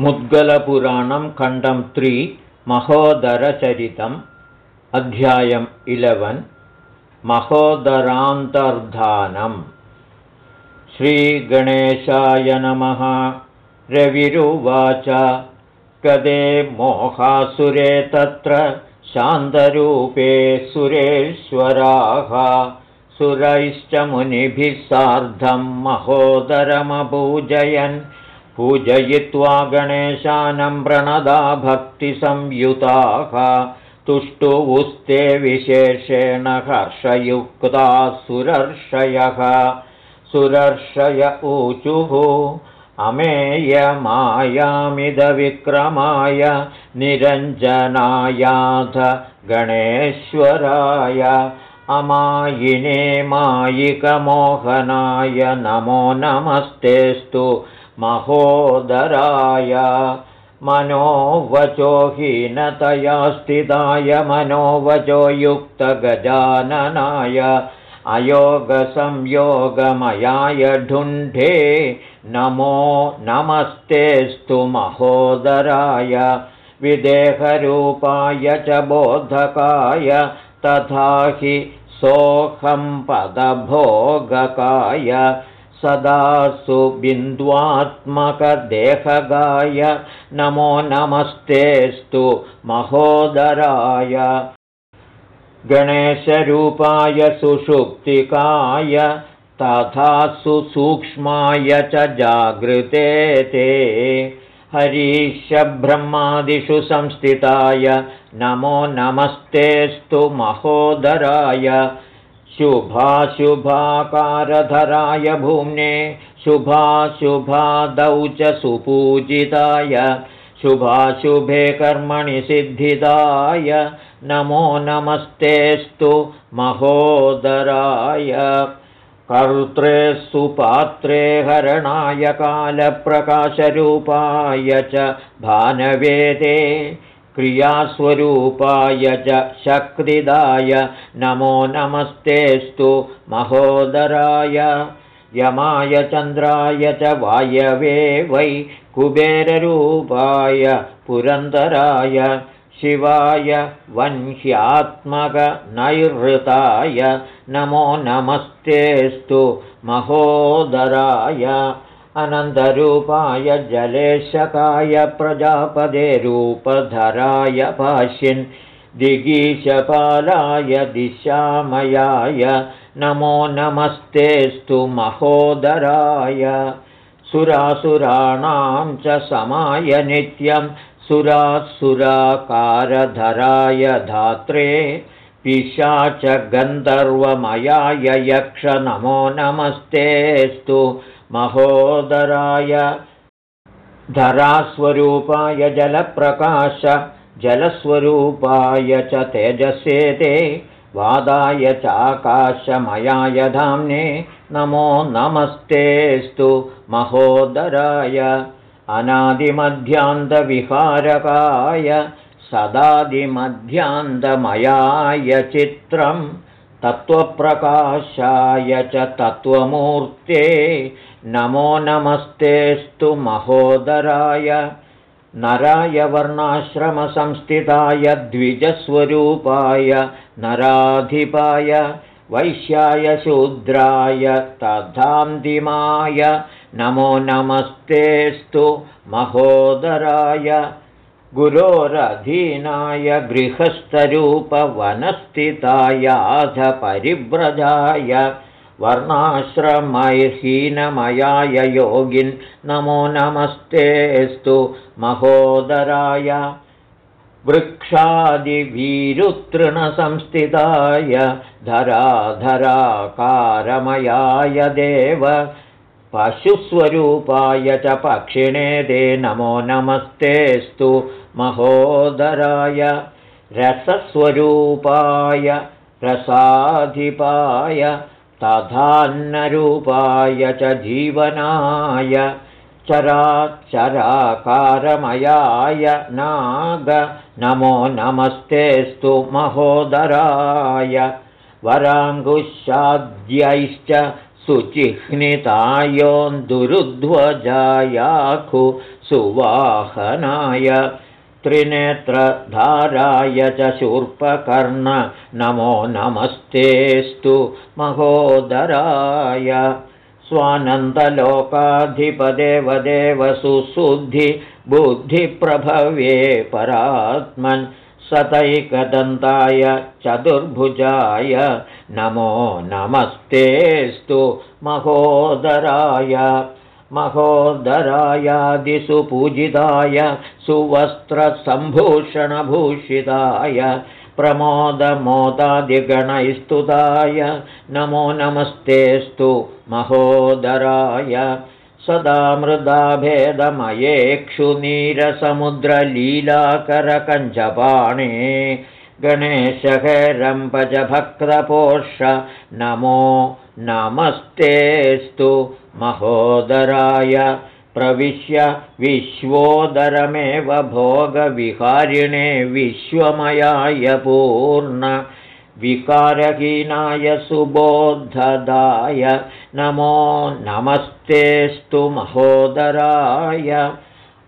मुद्गलपुराणं खण्डं त्रि महोदरचरितम् अध्यायम् इलेवन् महोदरान्तर्धानम्। श्रीगणेशाय नमः। रविरुवाच। कदे मोहासुरे तत्र शान्तरूपे सुरेश्वराः। सुरैश्च मुनिभिः सार्धं महोदरमपूजयन् पूजयित्वा गणेशानं प्रणदा भक्तिसंयुताः तुष्टुवुस्ते विशेषेण हर्षयुक्ताः सुरर्षयः। सुरर्षय ऊचुः अमेयमायामिदविक्रमाय निरञ्जनायाध गणेश्वराय अमायिने मायिकमोहनाय नमो नमस्तेस्तु महोदराय मनोवचो हीनतया स्थिताय मनोवचो युक्तगजाननाय अयोगसंयोगमयाय ढुण्ढे नमो नमस्तेस्तु महोदराय विदेहरूपाय च बोधकाय तथा हि सोऽहं पदभोगकाय सदा सुबिन्द्वात्मकदेहगाय नमो नमस्तेस्तु महोदराय। गणेशरूपाय सुषुप्तिकाय तथा सुसूक्ष्माय च जागृते ते। हरीशब्रह्मादिषु संस्थिताय नमो नमस्तेस्तु महोदराय शुभाशुभाकारधराय भूम्ने शुभाशुभादौ च सुपूजिताय शुभाशुभे कर्मणि सिद्धिदाय नमो नमस्तेस्तु महोदराय। कर्त्रे सुपात्रे हरणाय कालप्रकाशरूपाय च भानवेदे क्रियास्वरूपाय च शक्तिदाय नमो नमस्तेस्तु महोदराय। यमाय चन्द्राय च वायवे वै कुबेररूपाय पुरन्दराय। शिवाय वह्यात्मकनैहृताय नमो नमस्तेस्तु महोदराय अनन्तरूपाय जलेशकाय प्रजापदे रूपधराय भाष्यन् दिगीशपालाय दिशामयाय नमो नमस्तेस्तु महोदराय। सुरासुराणां च समाय नित्यं सुरासुराकारधराय धात्रे पिशाच गन्धर्वमयाय यक्ष नमो नमस्तेस्तु महोदराय। धरास्वरूपाय जलप्रकाश जलस्वरूपाय च तेजसे ते वादाय चाकाशमयाय धाम्ने नमो नमस्तेस्तु महोदराय। अनादिमध्यान्तविहारकाय सदादिमध्यान्तमयाय चित्रं तत्त्वप्रकाशाय च तत्त्वमूर्ते नमो नमस्तेस्तु महोदराय। नराय वर्णाश्रमसंस्थिताय द्विजस्वरूपाय नराधिपाय वैश्याय शूद्राय तथान्तिमाय। नमो नमस्तेस्तु महोदराय गुरोरधीनाय गृहस्थरूपवनस्थितायाध परिव्रजाय वर्णाश्रमैहीनमयाय योगिन् नमो नमस्तेस्तु महोदराय वृक्षादिवीरुतृणसंस्थिताय धराधराकारमयाय देव पशुस्वरूपाय च पक्षिणे ते नमो नमस्तेस्तु महोदराय। रसस्वरूपाय रसाधिपाय तथान्नरूपाय च जीवनाय चराचराकारमयाय नाग। नमो नमस्तेस्तु महोदराय। वराङ्गुशाद्यैश्च सुचिह्नितायोन्दुरुध्वजायाखु सुवाहनाय। त्रिनेत्रधाराय च शूर्पकर्ण नमो नमस्तेस्तु महोदराय। स्वानन्दलोकाधिपदेवदेव सुशुद्धि बुद्धिप्रभवे परात्मन् सतैकदन्ताय चतुर्भुजाय नमो नमस्तेस्तु महोदराय। महोदरायादिसुपूजिताय सुवस्त्रसम्भूषणभूषिताय प्रमोदमोदादिगणैस्तुताय। नमो नमस्तेस्तु महोदराय सदा मृदाभेदमयेक्षुनीरसमुद्रलीलाकरकञ्चपाणे गणेशकरम्पजभक्तपोष नमो नमस्तेस्तु महोदराय प्रविश्य विश्वोदरमेव भोगविहारिणे विश्वमयाय पूर्ण विकारहीनाय सुबोद्धदाय नमो नमस्तेस्तु महोदराय।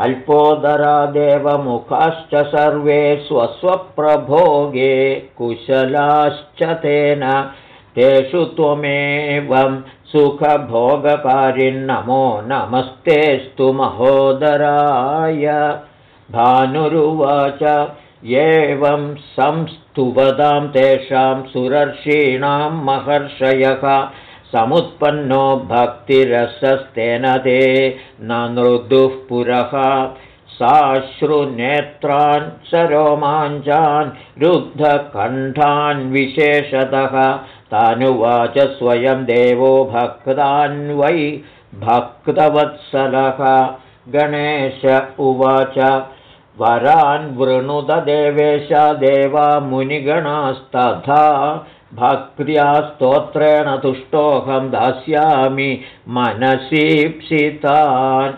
अल्पोदरादेवमुखाश्च सर्वे स्वस्वप्रभोगे कुशलाश्च तेन। तेषु त्वमेवं सुखभोगकारिन्नमो नमस्तेस्तु महोदराय। भानुरुवाच एवं संस्तुवदां तेषां सुरर्षीणां महर्षयः। समुत्पन्नो भक्तिरसस्तेन ते न नृदुः पुरः। साश्रुनेत्रान् सरोमाञ्चान् रुद्धकण्ठान् विशेषतः। तानुवाच स्वयं देवो भक्तान् वै भक्तवत्सलः। गणेश उवाच वरान् वृणुददेवेश देवा मुनिगणास्तथा भक्त्या स्तोत्रेण तुष्टोऽहं दास्यामि मनसीप्सितान्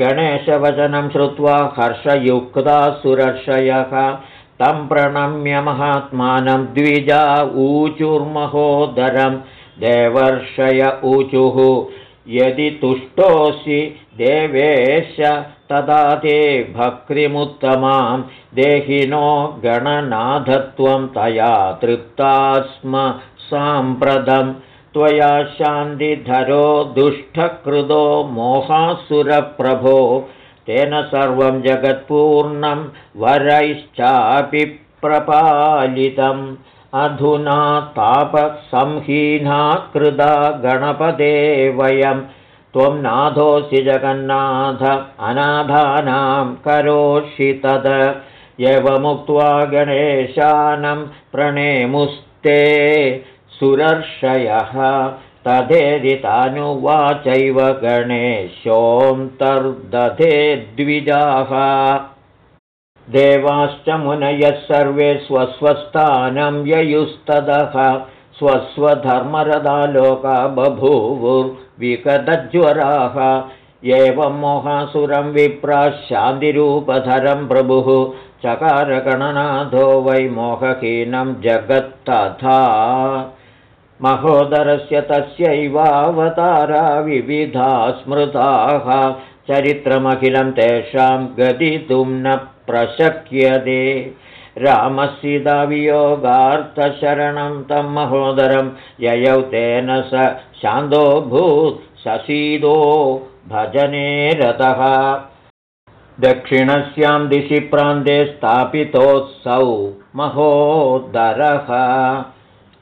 गणेशवचनं श्रुत्वा हर्षयुक्ता सुरर्षयः। तं प्रणम्य महात्मानं द्विजा ऊचुर्महोदरं। देवर्षय ऊचुः। यदि तुष्टोऽसि देवेश तदा ते भक्तिमुत्तमां। देहिनो गणनाथत्वं तया तृप्ता स्म साम्प्रतं। त्वया शान्तिधरो दुष्टकृतो मोहासुरप्रभो। तेन सर्वं जगत्पूर्णं वरैश्चापि प्रपालितम्। अधुना तापसंहीना कृदा गणपदे वयं त्वं नाथोऽसि जगन्नाथ अनाथानां करोषि तद। एवमुक्त्वा गणेशानं प्रणेमुस्ते सुरर्षयः तथेदितानुवाचैव गणेशोऽन्तर्दधे द्विजाः। देवाश्च मुनयः सर्वे स्वस्वस्थानं ययुस्तदः स्वस्वधर्मरदा लोका बभूवुर्विकतज्वराः एवं मोहासुरं विप्राशान्तिरूपधरं प्रभुः। चकारगणनाथो वै मोहहीनं जगत्तथा। महोदरस्य तस्यैवावतारा विविधा स्मृताः। चरित्रमखिलं तेषां गदितुं न प्रशक्यते रामसीतावियोगार्थशरणं तं महोदरं ययौ तेन स शान्तोऽभूत् ससीदो भजने रतः। दक्षिणस्यां दिशि प्रान्ते स्थापितोऽसौ महोदरः।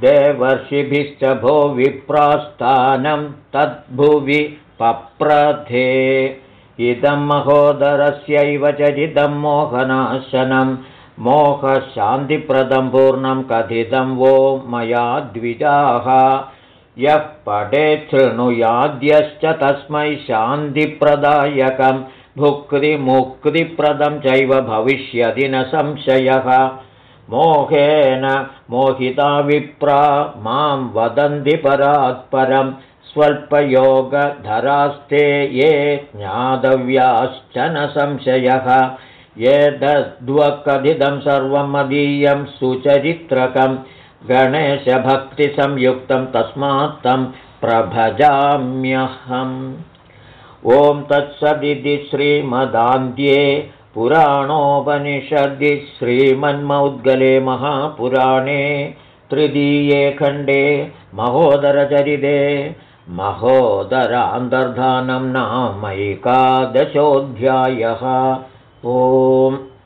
देवर्षिभिश्च भो विप्रास्थानं तद्भुवि पप्रथे। इदं महोदरस्यैव चरितं मोहनाशनं मोहशान्तिप्रदं पूर्णं कथितं वो मया द्विजाः। यः पठे शृणुयाद्यश्च तस्मै शान्तिप्रदायकं। भुक्तिमुक्तिप्रदं चैव भविष्यति न संशयः। मोहेन मोहिता विप्रा मां वदन्ति परात्परम् स्वल्पयोगधरास्ते ये ज्ञातव्याश्च न संशयः ये सर्वं मदीयं सुचरित्रकं गणेशभक्तिसंयुक्तं तस्मात् तं प्रभजाम्यहम्। ॐ तत्सदिति श्रीमदान्त्ये पुराणोपनिषदि श्रीमन्मौद्गले महापुराणे तृतीये खण्डे महोदरचरिते महोदरान्तर्धानं नामैकादशोऽध्यायः ओम्